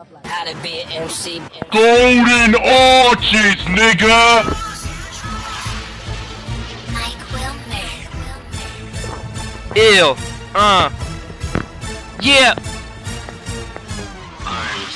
How to be an MC. Golden Arches, nigga! Mike Wilmer. Ill. Uh. Yeah.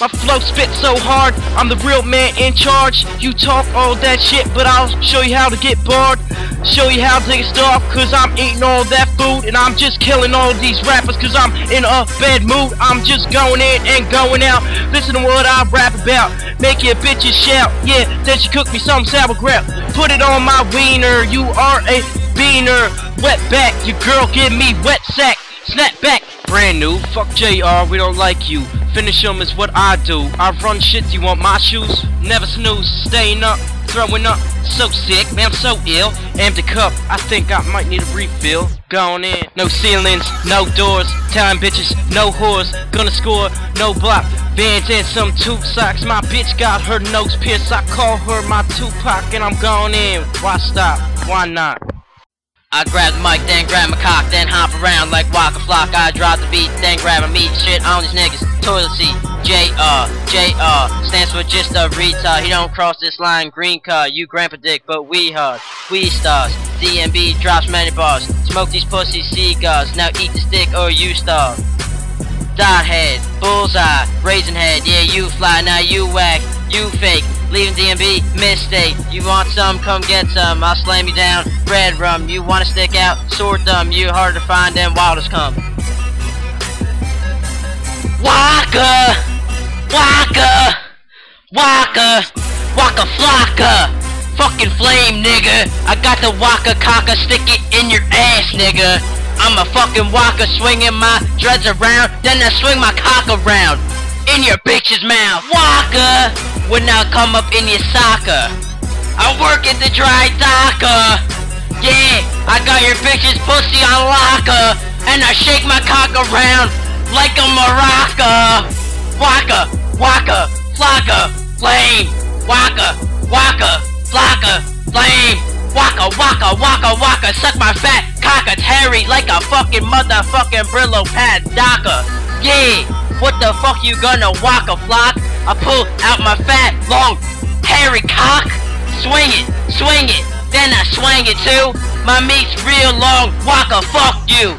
My flow spit so hard, I'm the real man in charge. You talk all that shit, but I'll show you how to get bored. Show you how to get starved, cause I'm eating all that food. And I'm just killing all these rappers, cause I'm in a bad mood. I'm just going in and going out. Listen to what I rap about. Make your bitches shout. Yeah, then she cooked me some sauerkraut. Put it on my wiener, you are a beaner. Wet back, your girl give me wet sack. Snap back, brand new. Fuck JR, we don't like you. Finish 'em is what I do. I run shit, you want my shoes? Never snooze, staying up, throwing up. So sick, man, I'm so ill. Empty cup, I think I might need a refill. Going in, no ceilings, no doors. Time bitches, no whores. Gonna score, no block. Vans and some tube socks. My bitch got her nose pierced. I call her my Tupac, and I'm going in. Why stop? Why not? I grab the mic, then grab my cock, then hop around like Waka Flock. I drop the beat, then grab my meat, shit on these niggas. Toilet seat, J-R, J-R, stands for just a retard. He don't cross this line, green card. You grandpa dick, but we hard. We stars, DMB drops many bars. Smoke these pussy cigars, now eat the stick or you starve. Dot head, bullseye, raisin head, yeah you fly, now you whack, you fake, leaving DMB, mistake. You want some, come get some, I'll slam you down, red rum, you wanna stick out, sword thumb, you hard to find, then wildest come. Waka! Waka! Waka! Waka flocka! Fucking flame, nigga! I got the waka cocka, stick it in your ass, nigga! I'm a fucking waka swinging my dreads around, then I swing my cock around. In your bitch's mouth, waka! When I come up in your soccer. I work at the dry docker. Yeah, I got your bitch's pussy on locker, and I shake my cock around like a maraca. Waka, waka, flocka, flame. Waka, waka, flocka, flame. Waka, waka, waka, waka, suck my fat cocker, Terry like a fucking motherfucking Brillo pad docker. Yeah, what the fuck you gonna waka flock? I pull out my fat, long, hairy cock, swing it, swing it, then I swing it too. My meat's real long, waka fuck you.